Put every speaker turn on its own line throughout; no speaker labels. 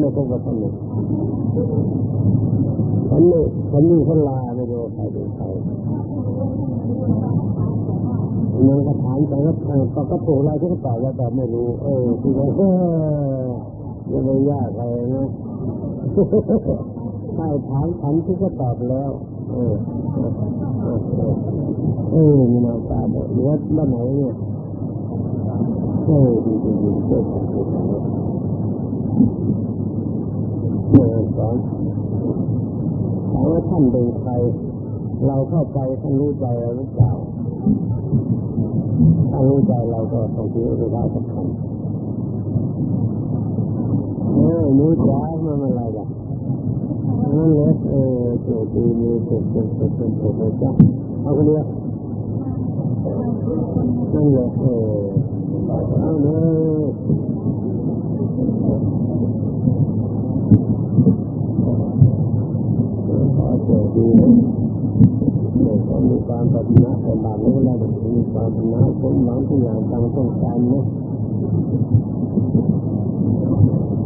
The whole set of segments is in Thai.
สนุก
ฉันนี่ฉันนี่คนลาไม่รู้ใครเป็นใครมันก็ถามไปก็ก็ก็ถูกเรที่เขาตอบว่าแต่ไม่รู้ เออที่ว่าเออยังไม่ยากอะไรนะใช่ถามฉันที่ก็ตอบแล้ว เออ เออมีนาตาบอกว่าบ้านไหนเนี่ยเออดีดีดีเจ้าของ เมื่อสองถามว่าท่านเป็นใคร เราเข้าใจท่านรู้ใจเราหรือเปล่าถ้ารู้ใจเราก็ต้องถือว่าสักคำเออรู้ใจมันอะไรล่ะนั่นแหละเออโจดีมีเสร็จเสร็จเสร็จเสร็จเสร็จเลยจ้ะเอาคนเดียวนั่นแหละเออเอาเลย ขอโชคดีนะเด็กก็มีความปรารถนาแต่บางนี้เรามีความปรารถนาสมหวังทุกอย่างตามต้องการนะ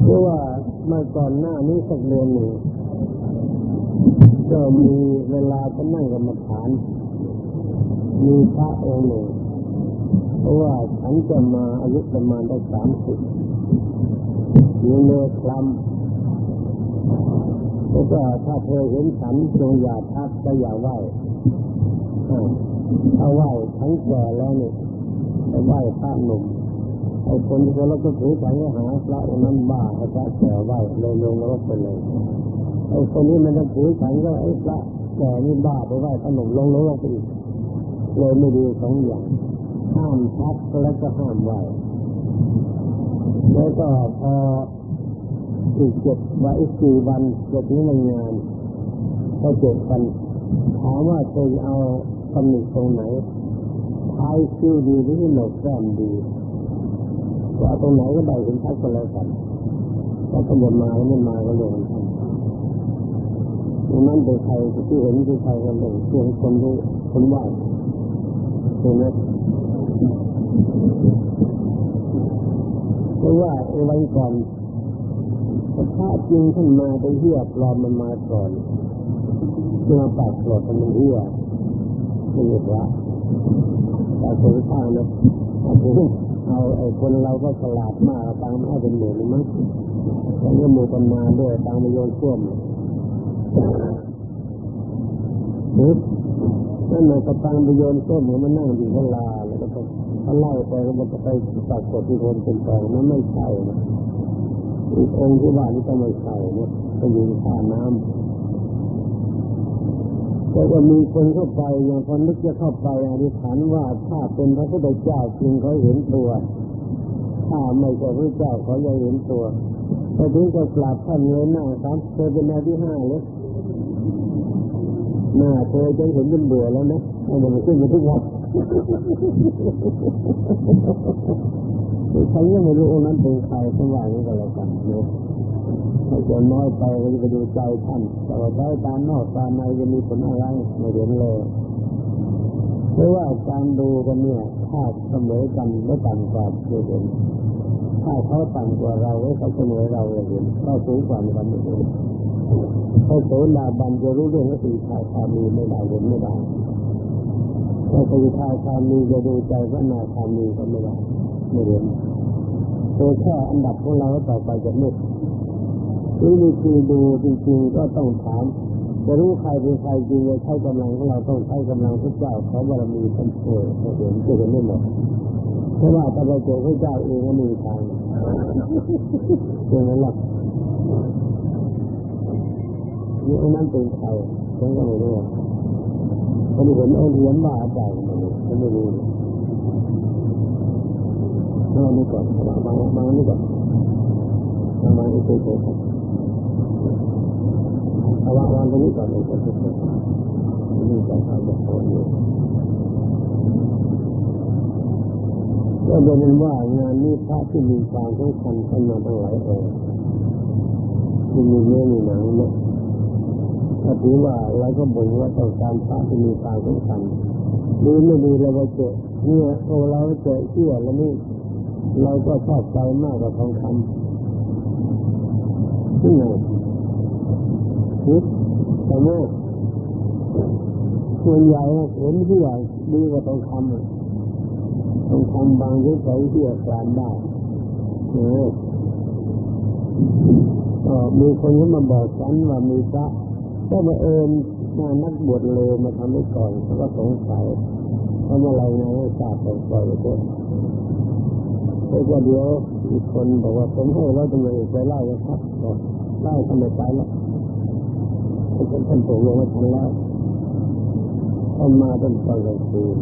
เพราะว่าเมื่อก่อนหน้านี้สักเดือนหนึ่งก็มีเวลาก็นั่งกรรมฐาน มีพระองค์หนึ่งเพราะว่าฉันจะมาอายุประมาณได้สามสิบอยู่ในคลำ แล้วก็ถ้าเธอเห็นฉันจงอย่าทักก็อย่าไหว้ถ้าไหว้ฉันแก่แล้วนี่จะไหว้พระหนุ่มไอ้คนที่เราก็ถือฉันก็หาพระองค์นั้นบ้าไอ้พระแก่ไหวเลยลงรถไปเลยไอ้คนนี้มันจะถือฉันก็ไอ้พระแก่นี่บ้าไปไหว้พระหนุ่มลงรถไปอีกเลยไม่ดีสองอย่างห้ามทักแล้วก็ห้ามไหวแล้วก็พอ อีกเจ็ดวันอีกสี่วันจะถึงวันงานก็เจ็ดกันถามว่าเคยเอาตำหนิตรงไหนท้ายคิ้วดีหรือหนกแก้มดีว่าตรงไหนก็ได้คุณทักกันแล้วกันถ้าตำรวจมาไม่มาก็เลยท่านตรงนั้นเป็นใครที่เห็นคือใครกันเลยเพียงคนที่คนไหวเห็นไหมเพราะว่าไอ้วันก่อน พระจริงขึ้นมาไปเหี้ยปลอมมันมาก่อนจะมาปากปลอดมันเหี้ยไม่เหยุดละแต่คนข้างนะเอาไอ้คนเราก็ฉลาดมากตังค์ให้เป็นหมื่นมั้งแล้วก็มือกันมาด้วยตังค์มาโยนท่วมนึกนั่นมันกระตังไปโยนส้มมันนั่งอยู่ข้างลาแล้วก็เขาไล่ไปก็มันจะไปปรากฏที่คนเป็นแปลงนั้นไม่ใช่นะ อีกองค์ที่บ้านี่ก็ไม่ใช่เนี่ยก็อยู่ท่าน้ำแต่ก็มีคนเข้าไปอย่างคนนึกจะเข้าไปอธิษฐานว่าถ้าเป็นพระพุทธเจ้าจริงเขาเห็นตัว ถ้าไม่ใช่พระเจ้าเขาจะเห็นตัวแต่ถึงจะกราบท่านเงยหน้าครับเธอเป็นแนวที่ห้าเลยหน้าเธอจะเห็นเป็นเบื่อแล้วนะเอามันขึ้นมาทุกวัน ใครยังไม่รู้องค์นั้นเป็นใครสว่างนี้ก็แล้วกันเนาะถ้าจะน้อยไปก็จะไปดูใจท่านแต่ว่าใจตามนอกตามในจะมีผลอะไรไม่เห็นเลยเพราะว่าการดูกันเนี่ยถ้าเสมอกันไม่ต่ำกว่าจะเห็นถ้าเขาต่ำกว่าเราหรือเขาเสมอเราจะเห็นเขาสูงกว่ากันไม่เห็นเขาโสดาบันจะรู้เรื่องก็ตีชายคามีไม่ได้เห็นไม่ได้ถ้าตีชายคามีจะดูใจพระนาคามีก็ไม่ได้ ไม่เห็นโดยแค่อันดับของเราต่อไปจะมืดนี่วิธีดูจริงๆก็ต้องถาม จะรู้ใครเป็นใครจริงเลยใช้กำลังของเราต้องใช้กำลังพระเจ้าเขาบารมีท่านช่วยเราเห็นจะเห็นไม่หมดเพราะว่าถ้าเราเจอพระเจ้าเองก็มีทางเจอไหล่ะนี่อันนั้นเป็นใครฉันก็ไม่รู้คนเห็นเอาเหรียญมาอาจารย์มันฉันไม่รู้ เอานี่ก่อนมามามานี่ก่อนมามางอีกตัวเอาวางวางตรงนี้ก่อนเลยจะเป็นนี่จะทำแบบนี้ก็เป็นว่างานนี้พระที่มีความสำคัญขึ้นมาตั้งหลายองค์ที่มีเนื้อมีหนังเนี่ยถ้าถือว่าเราก็บ่นว่าต้องการพระที่มีความสำคัญดีไม่ดีเราเจอเนี่ยโอเราเจอเชื่อแล้วนี่ เราก็ชอบใจมากกว่าทองคำนี่ไงคิดแต่เมื่อส่วนใหญ่เห็นที่ใหญ่ดีกว่าทองคำทองคำบางที่ใช้ที่อาการได้เออมีคนก็มาบอกฉันว่ามีพระก็มาเอิญมานักบวชเลวมาทำให้ก่อนเขาก็สงสัยทำอะไรไงไม่ทราบปล่อยไปเถอะ แล้วก็เดี๋ยวอีกคนบอกว่าผมให้ร้อยตำรวจไปไล่ครับบอกไล่ทำไมไปล้วเป็นท่านตกลงไม่ทันแล้วท่านมาเป็นตอนกลางคืน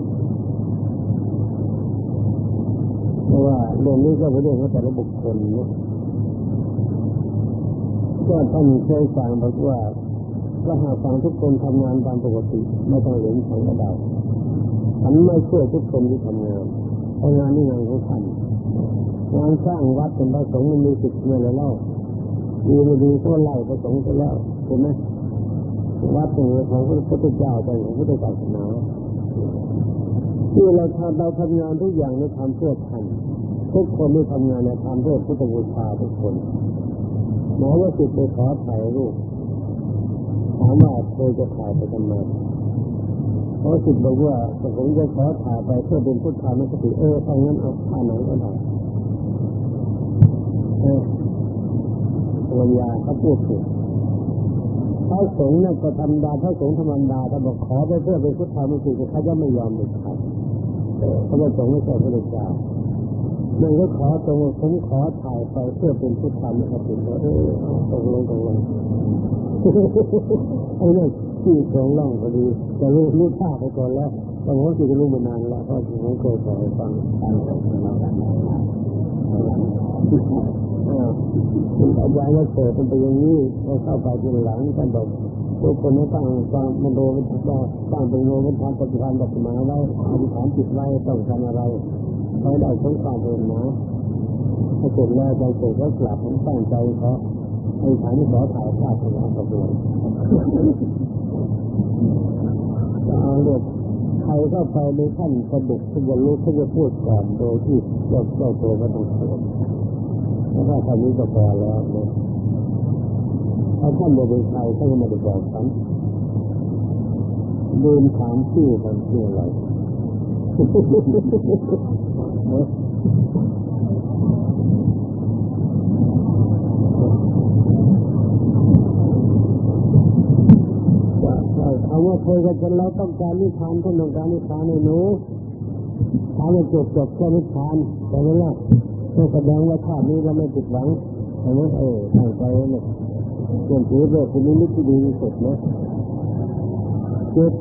เพราะว่าเรื่องนี้ก็เป็นเรื่องของแต่ละบุคคลนะก็ท่านเคยฟังบอกว่าก็หากฟังทุกคนทำงานตามปกติไม่ต้องเหลือของกระดาษฉันไม่ช่วทุกคนที่ทำงานเพราะงานนี่งานของท่าน งานสร้างวัดเป็นพระสงฆ์มันมีสิทธิ์เมื่อไรเล่าดีไม่ดีก็ไล่พระสงฆ์ไปแล้วใช่ไหมวัดเป็นของพระพุทธเจ้าเป็นของพระพุทธศาสนาที่เราทำเราทำงานทุกอย่างในทำเพื่อท่านทุกคนที่ทำงานในทำเพื่อพุทธบูชาทุกคนหมอว่าสิทธิ์ไปขอถ่ายรูปถามว่าเคยจะถ่ายไปทำไมเพราะสิทธิ์บอกว่าผมจะขอถ่ายไปเพื่อเป็นพุทธานุสติเออถ้างั้นเอาท่าไหนก็ได้เออ ภรรยาเขาพูดถูกพระสงฆ์เนี่ยก็ธรรมดาพระสงฆ์ธรรมดาถ้าบอกขอไปเพื่อเป็นพุทธานุสติเขาจะไม่ยอมเด็ดขาดเขาจะสงฆ์ไม่ใช่พระเจ้ามันก็ขอตรงผมขอถ่ายไปเพื่อเป็นพุทธานุสติเออตกลงตกลงไอ้เนี่ยที่ของล่องพอดีจะรู้รู้ท่าไปก่อนแล้วแต่ผมก็จะรู้มานานแล้วเพราะผมเคยสอนฟัง คุณอาจารย์ว่าเกิดเป็นไปอย่างนี้พอเข้าไปทีหลังท่านบอกทุกคนไม่ตั้งฟังมันโดมันก็ตั้งเป็นโนมันทำปฏิบัติแบบมาไว้อธิษฐานจิตไว้ต้องการอะไรให้ได้สงความเป็นนะถ้าเกิดแล้วใจเกิดก็กลับผมตั้งใจเขาไอ้ฐานที่ขอถ่ายภาพของเราตกลงจะเอาเรื่องใครเข้าไปในท่านกระดุกทุกวันรู้เขาจะพูดก่อนโดยที่เจ้าเจ้าตัวไม่ต้องเสีย แล้วถ้าคำนี้ก็พอแล้วนะถ้าท่านจะเป็นใครท่านก็ไม่ได้บอกฉันเดินถามชื่อท่านชื่ออะไรเอาว่าเคยกันจนเราต้องการนิพพานท่านต้องการนิพพานในหนูถามว่าจบจบแค่นิพพานแต่นั่นแหละ ก็แสดงว่าชาตินี้เราไม่ผิดหวังเห็นไหมเออตั้งใจเนี่ยเรื่องถือเรื่องคุณนิมิตที่ดีที่สุดนะเจ็ด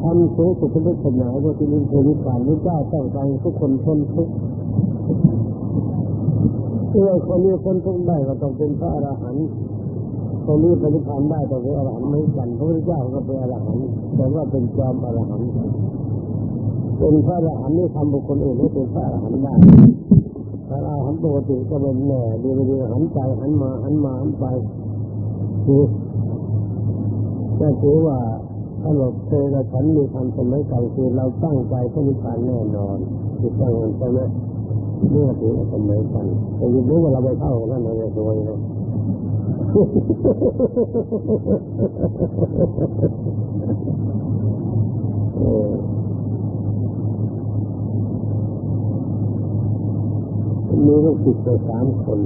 ทำสูงสุดเป็นศาสนาก็ที่นิพพานพระเจ้าต้องการทุกคนทนทุกข์เมื่อคนนี้คนทุกข์ได้ก็ต้องเป็นพระอรหันต์คนนี้ปฏิพันธ์ได้ต้องเป็นอรหันต์เหมือนกันพระพุทธเจ้าก็เป็นอรหันต์แต่ว่าเป็นจอมอรหันต์เป็นพระอรหันต์นี่ทำบุคคลอื่นให้เป็นพระอรหันต์ได้ พระอรหันปกติก็เป็นแหน่ดีไปดีหันใจหันมาหันมาหันไปคือก็ถือว่าถ้าเราเคยกับฉันมีทำสมัยเก่าคือเราตั้งใจพระนิพพานแน่นอนคือตั้งใช่ไหมเมื่อถือสมัยกันแต่ยังรู้ว่าเราไปเข้านั่นเลยโดยนะ มีลูกศิษย์ไปสามคน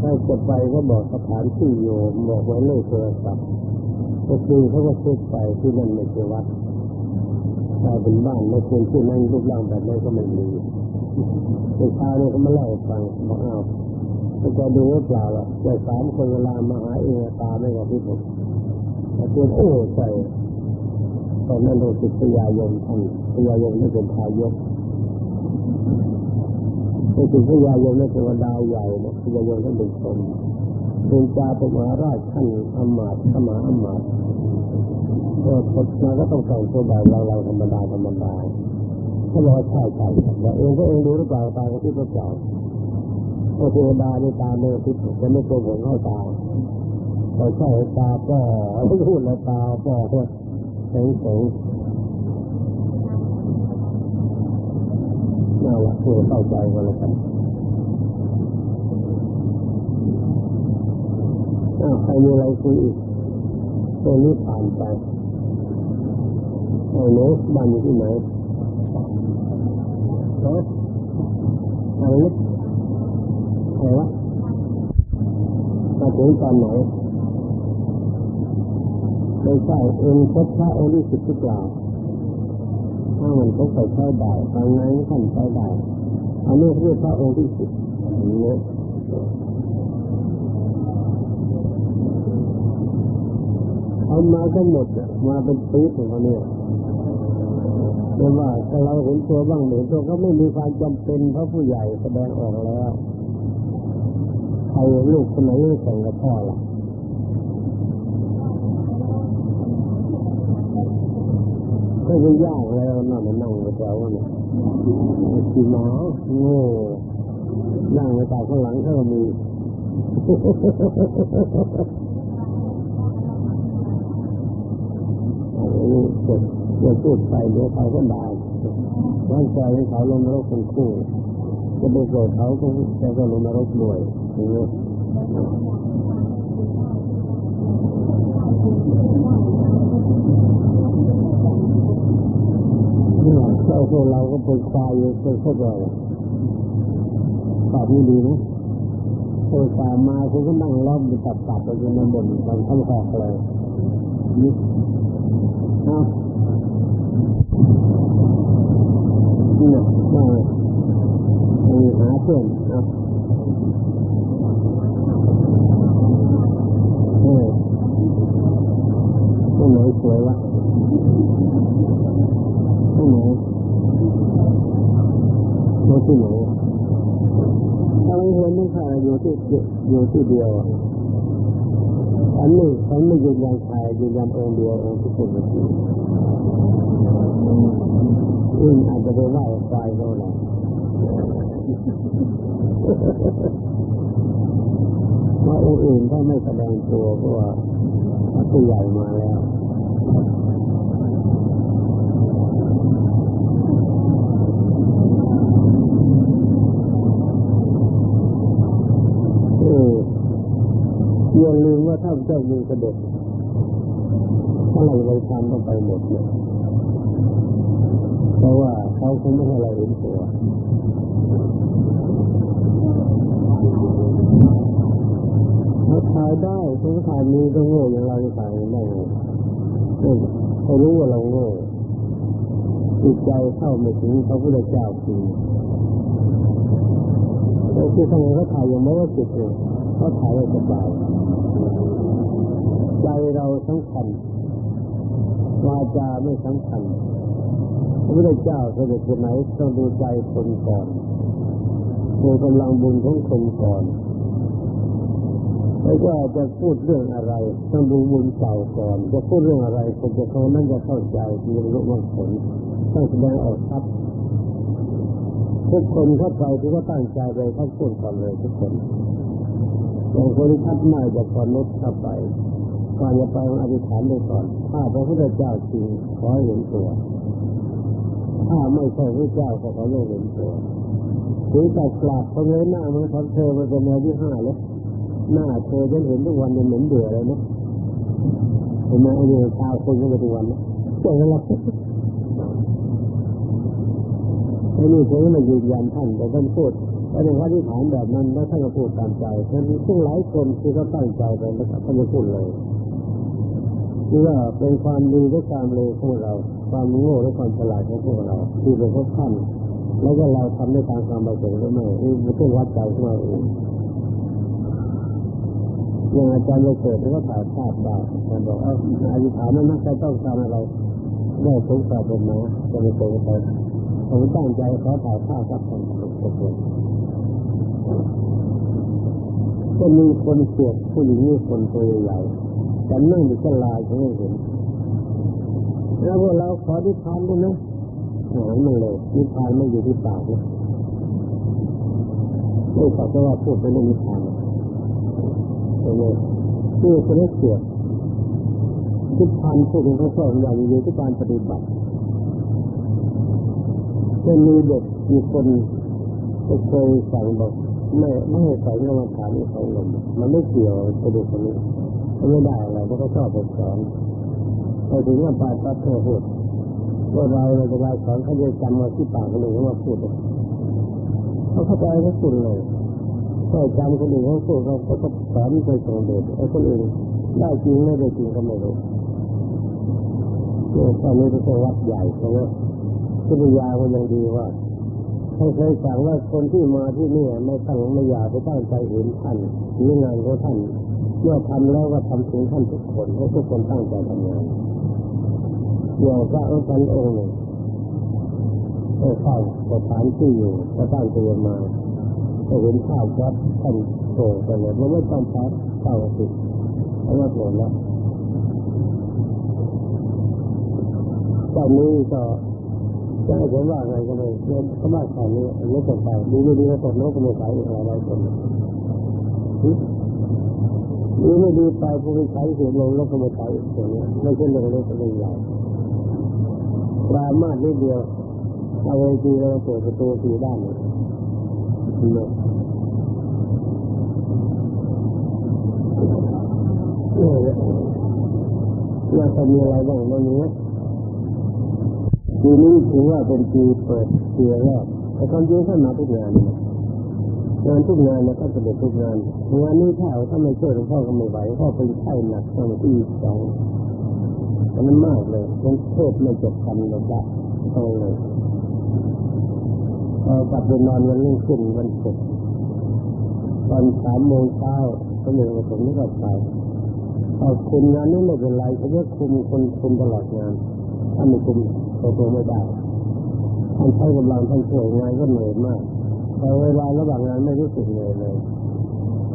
ถ้าจะไปก็บอกสถานที่โยมบอกไว้เลขโทรศัพท์ก็คือเขาก็เช็คไปที่นั่นไม่ใช่วัดกลายเป็นบ้านไม่ควรที่นั่งรูปร่างแบบนั้นก็ไม่มีเด็กชาเนี่ยเขามาเล่าฟังบอกอ้าวเขาจะดูว่าเปล่าล่ะแต่สามคนเวลามาหาเองตาไม่กับพี่ผมแต่เพื่อโอ้ใจตอนนั้นเราติดพยายมท่านพยายมไม่เป็นทายก ไม่ถึงพยาโยมไม่เป็นวดาใหญ่นะพระยาโยมท่านเป็นคนเป็นจาปมหาราชท่านอมาตย์สมาอมาตย์ก็คนมาก็ต้องแต่งตัวแบบเราเราธรรมดาธรรมดาเขาบอกใช่ใช่แต่เองก็เองดูหรือเปล่าตาก็ที่พระเจ้าโอเทวดาในตาโนทิพย์จะไม่โกงเข้าตาพอใช่ตาก็พูดแล้วตาก็แข็งแข็ง น่าละเพื่อเข้าใจกันแล้วกันใครมีอะไรคุยอีกตัวนี้ผ่านไปไอ้หนูบ้านอยู่ที่ไหนฮะอะไรนะอะไรวะมาถึงตอนไหนไม่ใช่เอ็นพบพระองค์ที่สิบทุกอย่า ถ้ามันก็ใส่ใช้ได้ทางนั้นท่านใช้ได้อันนี้เรียกพระองค์ที่สิบนี้เอามาทั้งหมดมาเป็นปีของเขาเนี่ยเรียกว่าเราเห็นตัวบ้างเห็นตัวก็ไม่มีความจำเป็นเพราะผู้ใหญ่แสดงออกแล้วใครลูกคนไหนส่งกับพ่อล่ะ ก็ไม่ยากแล้วน่ะมันนั่งกับเราเนี่ยขี่ม้าโง่นั่งไปตาข้างหลังเขามีอันนี้เดเกิดพูดไปเดี๋ยวเขาก็ด่าร่างกายของเขาลงนรกเป็นคู่จะไปโกรธเขาก็จะก็ลงนรกด้วยอย่างนี้เจ้าพวกเราก็เป็นควายอยู่เป็นข้าวบ่อยตอบไม่ดีนะโตตามมาคุณก็นั่งล้อมไปตับตับไปจนมันบ่นบางข้าวหอกเลยนี่เอานี่นะว่ามีหาเพื่อนเอาเออที่สวยวะ ที่ไหนถ้าไม่เห็นไม่ค่ะอยู่ที่อยู่ที่เดียวอันนี้ฉันไม่ยืนยันใครยืนยันองค์เดียวองค์ที่เป็นจริงอืมอาจจะไปไหว้ไฟเขาแหละเพราองค์อื่นถ้าไม่แสดงตัวก็ว่าผู้ใหญ่มาแล้ว อย่าลืมว่าถ้าเจ้ามีเสด็จถ้าเราไปทำต้องไปหมดเลยเพราะว่าเขาคงไม่ให้เราเห็นตัวเขาถ่ายได้เขาถ่ายมีก็โง่อย่างเราจะถ่ายได้ไงเขารู้ว่าเราโง่จิตใจเข้าไม่ถึงพระพุทธเจ้าจริงแต่คือทำไมเขาถ่ายอย่างไม่ว่าจิตเลย เขาถ่ายได้สบายใจเราสำคัญวาจาไม่สำคัญพระพุทธเจ้าเสด็จไปไหนต้องดูใจคนก่อนดูกำลังบุญของคนก่อนแล้วก็จะพูดเรื่องอะไรต้องดูบุญเก่าก่อน จะพูดเรื่องอะไรคนจะเขานั่นจะเข้าใจมีรู้ว่าผลต้องแสดงออกชัดทุกคนเข้าไปที่ก็ตั้งใจไปเขาพูดก่อนเลยทุกคน อย่างคนทัดไม่จะก่อนลดเข้าไปก่อนจะไปอธิษฐานไปก่อน ถ้าพระพุทธเจ้าจริงขอเห็นตัว ถ้าไม่ใช่พระเจ้าก็ขอให้เห็นตัวถึงแต่กลับพอเงยหน้ามันทำเธอมาเป็นแนวที่ห้าแล้วหน้าเธอฉันเห็นทุกวันยังเหม็นเบื่อเลยนะเห็นไหมไอ้เนี่ยชาวคนก็มาทุกวันนะเจ๋งแล้วไอ้นี่ผมก็มายืนยันท่านแต่ท่านพูด แต่ในพระที่ฐานแบบนั้นแล้วท่านก็พูดตามใจท่านซึ่งหลายคนที่เขาตั้งใจไปแล้วท่านไม่พูดเลยคือว่าเป็นความดีและความเร็วของเรา ความโง่และความฉลาดของพวกเรา ที่เป็นพวกท่านแล้วก็เราทำได้ตามความประสงค์หรือไม่นี่เป็นเครื่องวัดใจของเราเองอย่างอาจารย์ไปเกิดแล้วก็ถ่ายภาพได้ท่านบอกเอออธิษฐานนั้นนะใครต้องการอะไรได้สงสารผมนะจะไปเกิดไปผมตั้งใจขอถ่ายภาพสักคน สักคนก็มีคนเสียดผู้หญิงมีคนตัวใหญ่แต่นั่งอยู่ก็ลายเขาไม่เห็นแล้วพวกเราขอที่ทานด้วยนะหายมันเลยนิพานไม่อยู่ที่ปากนะไม่ขอแค่ว่าพูดไปเรื่องนิพานใช่ไหมชื่อคนนี้เสียดนิพานพูดถึงพระเจ้าอย่างอยู่ที่การปฏิบัติจะมีเด็กมีคนก็เคยสั่งบอก ไม่ไม่ให้ใส่กรรมฐานใส่ลมมันไม่เกี่ยวกระดูกตรงนี้ไม่ได้อะไรเพราะเขาชอบไปสอนไปถึงว่าปาตัดโทษพูดว่าเราเราจะไล่สอนเขาจะจำมาที่ปากคนอื่นเขามาพูดเขาเข้าใจเขาสุดเลยถ้าจำคนอื่นเขาพูดเขาก็สอนไปส่งเดชไอ้คนอื่นได้จริงไม่ได้จริงก็ไม่รู้เนี่ยตอนนี้เป็วัดใหญ่เพราะว่าพุทธยาก็ยังดีว่า ท่านเคยสั่งว่าคนที่มาที่นี่ไม่ตั้งไม่อยากไปตั้งใจเห็นท่านหรืองานของท่านเมื่อทำแล้วก็ทำถึงท่านทุกคนให้ทุกคนตั้งใจทำงานอย่างพระองค์ท่านองค์หนึ่งก็เข้าสถานที่อยู่ก็ตั้งตัวมาก็เห็นข้าวครับท่านโผล่ไปเลยไม่ไม่ต้องพักเข้าสิเพราะว่าโผล่แล้วตอนนี้ก็ จะให้ผมว่าอะไงก็เลยเริ่มเขามาข่าวนี้ไม่สนใจดูไม่ดีก็ตกโลกก็ไม่ขายอีกหลายคนดูไม่ดีไปผู้ไปใช้เสียลงแล้วก็ไม่ขายอีกตัวนี้ไม่ใช่เรื่องเล็กเรื่องใหญ่ปรามาสนิดเดียวเอาเวทีเราเปิดประตูสี่ด้านเนี่ยเนี่ยจะมีอะไรบ้างในนี้ ปีนี้ถือว่าเป็นปีเปิดปีแรกแต่ความจริงท่านมาทุกงานงานทุกงานนะก็จะเป็นทุกงานงานนี้ถ้าถ้าไม่ช่วยหลวงพ่อก็ไม่ไหวพ่อเป็นไข้หนักตั้งที่สองอันนั้นมากเลยต้องโทษไม่จบคำเลยจ้ะต้องเลยพอกลับไปนอนวันรุ่งขึ้นวันศุกร์ตอนสามโมงเช้าก็เลยผมไม่กลับไปเอาคุมงานนั้ไม่เป็นไรเขาจะคุมคนคุมตลอดงาน ถ้านไม่คุมตัวตัวไม่ได้ท่านใช้กำลังท่านช่วยงานก็เหนื่อยมากแต่เวลาระหว่างงานไม่รู้สึกเหนื่อยเลย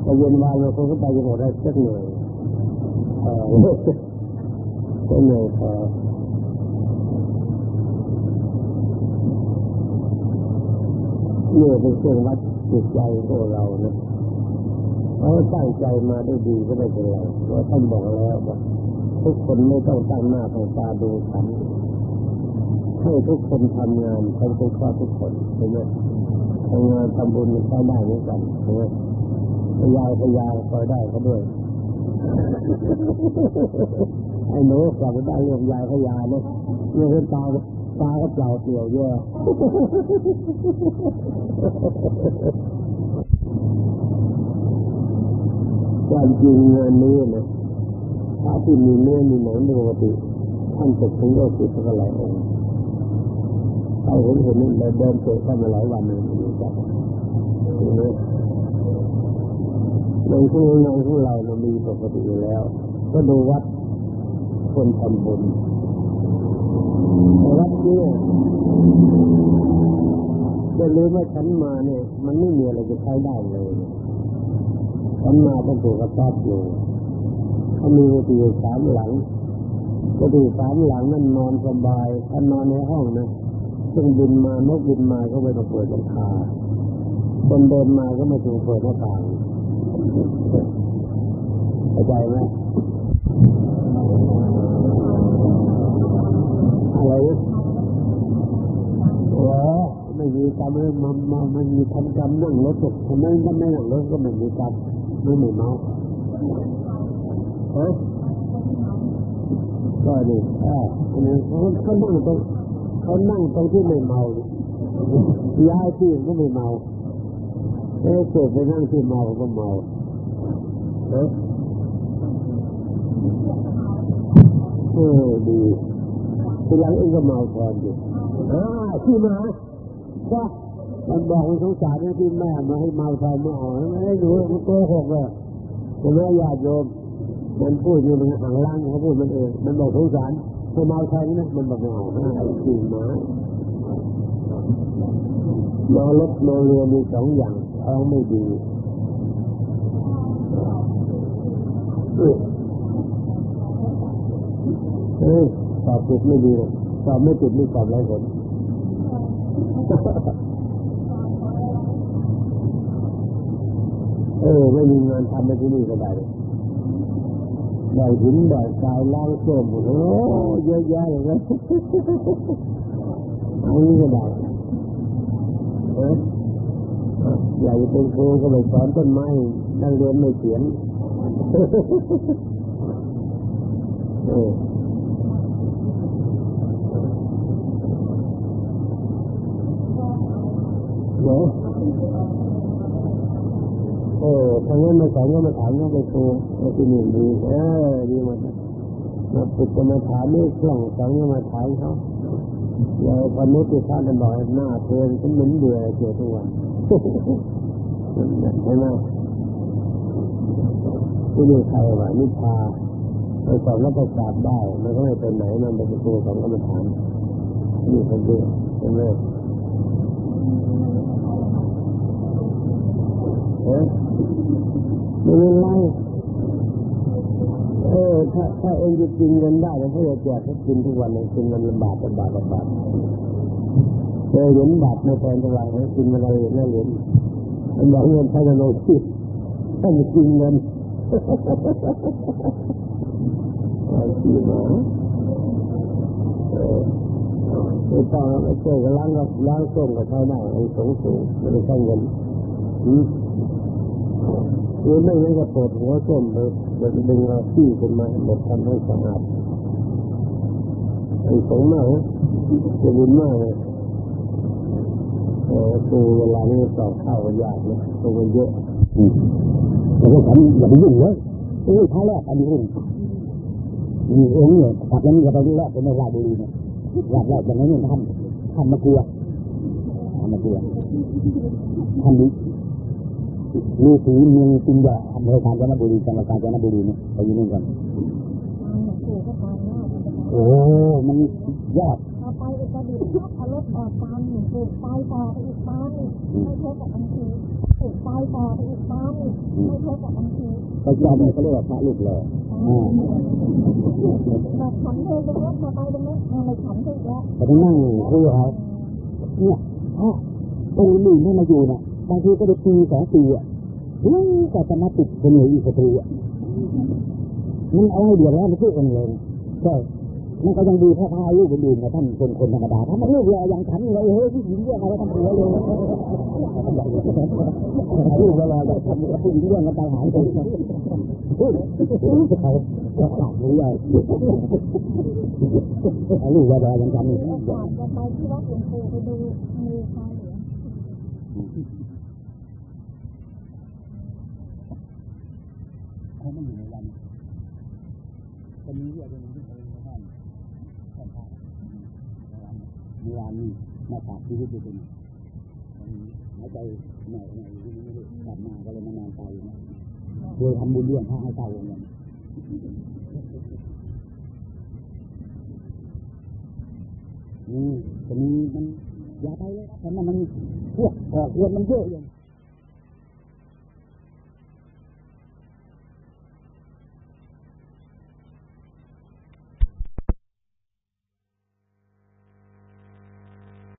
พอเย็นวานเราคนก็ไปจะหมดได้สักเหนื่อยเออก็เหนื่อยพอเนี่ยเป็นเครื่องวัดจิตใจของเรานะเราตั้งใจมาได้ดีก็ไม่เป็นไรเพราะท่านบอกแล้วว่า ทุกคนไม่ต้องตั้งหน้าตั้งตาดูฉันให้ทุกคนทำงานทำเป็นข้อทุกคนใช่ไหมทำงานทำบุญมันเข้าได้เหมือนกันใช่ไหมพยายพยายคอยได้เขาด้วยไอ้หนูกลับไปได้เรื่องยายพยายนะเรื่องตาตาก็เปล่าเปลี่ยวแย่ความจริงงานนี้นะ ถ้าที่มีเนื้อมีหนังปกติท่านตกถึงโลกสิบเท่าไหร่องค์ใครเห็นเห็นนี่เราเดินเตะกันมาหลายวันเลยไม่รู้จักในที่งานของเราเรามีปกติอยู่แล้ว ก็ดูวัดคนทำบุญวัดเนี่ยจะรู้ว่าฉันมาเนี่ย มันไม่มีอะไรจะใช้ได้เลยฉันมาต้องถูกกระตอบอยู่ เขามีกุฏิสามหลังกุฏิสามหลังนั่นนอนสบายถ้านอนในห้องนะซึ่งบินมานกบินมาก็ไม่ต้องเปิดหลังคาคนเดินมาก็ไม่ต้องเปิดหน้าต่างเข้าใจไหมอะไรโอ้ไม่มีกรรมเมัน มันมันมีทำกรรมนั่งรถตกทำไมก็ไม่นั่งรถก็ไม่มีกรรมไม่มีเมา ฮ้ยก็ดีอ่าเขาเขานั่งตรงเขานั่งตรงที่ไม่เมาย้ายที่ก็ไม่เมาเอ้เกิดไปนั่งที่เมาก็เมาเออเออดีทีหลังเองก็เมาแทนดิอ่าที่มาก็มันบอกสงสารนะที่แม่มาให้เมาแทนไม่เอาไม่ให้หนูมันโกหกเลยผมไม่อยากโยม มันพูดอยู่ในหางล่างเขาพูดมันเอง มันบอกสงสารพอเมาแทนนะมันบอกเอาไอ้จริงมาเมารถเมาเรือมีสองอย่างท้องไม่ดีเฮ้ยสอบติดไม่ดีหรอกสอบไม่ติดไม่สอบไรผลเออ ไม่มีงานทำในที่นี่ก็ได้ ได้หินได้ทรายล้างส้มโอ้เยอะแยะเลยนะอันนี้ก็ได้เอออยากจะเป็นครูก็ไปสอนต้นไม้นักเรียนไม่เขียนเออเดี๋ยว เออทางนั้นมาสอนก็มาถามก็ไปครูแล้วที่นี่ดีเออดีหมดนะมาปุกก็มาถามนี่กล่องสองก็มาถามเขาเราพอนึกที่ท่านจะบอกหน้าเธอฉันเหมือนเบื่อเจอทุกวันใช่ไหมที่นี่ใครวะนิพาไปสอบแล้วประกาศได้มันก็ไม่ไปไหนมันไปประตูของกรรมฐานนี่คนเดียวใช่ไหมเอ๊ะ ไม่เป็นไรเออถ้าถ้าเองจะกินเงินได้แล้วก็จะแจกให้กินทุกวันเลยกินมันลำบากลำบากลำบากเออเหรียญบาทไม่แพงเท่าไหร่ให้กินอะไรนั่นเหรียญมันบอกเงินใช้กันโลที่ต้องกินเงินไอ้ที่หมอไม่ต้องไม่เจอกับล้างกับล้างส้มกับใช้ได้ไอ้สงสูงไม่ได้ใช้เงินอืม หรือไม่งั้นก็ปวดหัวส้มไปดึงดึงเอาขี้ขึ้นมาหมดทำให้สะอาดไอ้สงมากจะรุนมากเลยเออครูเวลานี้สอบเข้ากันยากนะตัวมันเยอะ
แต่พวกฉันอย่าไปยุ่งเลยโอ้ยท้าแรกอันนี้รุ่นมีเองเนี่ยกลับแล้วนี่จะไปดูแรกเป็นในราชบุรีเนี่ยราชแรกอย่างนี้ท่านท่านมากลัวท่านมากลัวท่านนี้ ฤาษีเมืองจินดาอำเภอกาญจนบุรีจังหวัดกาญจนบุรีเนี่ยไปอยู่นู่นกันโอ้มันยอด
เอาไปอุตรดิตถ์เอารถออกตามหนึ่งปลูกไปต่อไปอีกบ้านหนึ่งไม่เท่ากับบางทีปลูกไปต่อไปอีกบ้านหนึ่งไม่เท่ากับบางที
ไปยอดเนี่ยเขาเรียกว่าพระลูกหล่ออ่า
แบบฉันเดินตรงรถมาไปตรงนี้มาเลยฉันถึงแล้ว
แต่ต้องนั่งคุยกับเขาเนี่ยถ้าองค์หนึ่งที่มาอยู่น่ะ บางทีก็ได้ปีสองปีอะเฮ้ยแต่จะมาติดคนเหลืออีกสตรีอะมันเอาให้เดือดร้อนไปทุกคนเลยใช่มันก็ยังดีถ้าพาลูกอื่นๆนะท่านเป็นคนธรรมดาถ้ามันลูกเราอย่างฉันเลยเฮ้ยผู้หญิงเรื่องอะไรทำหัวเลยลูกเราแบบทำกับผู้หญิงเรื่องกันตายหายไปเขาจะขาดหรือยังลูกเราอย่างฉันนี่
ก่อนจะไปที่วัดหลวงปู่ไปดูมีชายเหลือง
เขาไม่อยู่ในวันจะมีเรื่องนึงที่เขาเรียกว่าท่านท่านพระเมื่อวานนี้มาฝากชีวิตด้วยกันหายใจหน่อยหน่อยที่ไม่รู้กลับมาก็เลยมานอนตายอยู่นะเคยทำบุญเรื่องพระให้ตายวงเงินอืมตรงนี้มันอย่าไปเลยครับเพราะมันพวกออกเงินมันเยอะอย่าง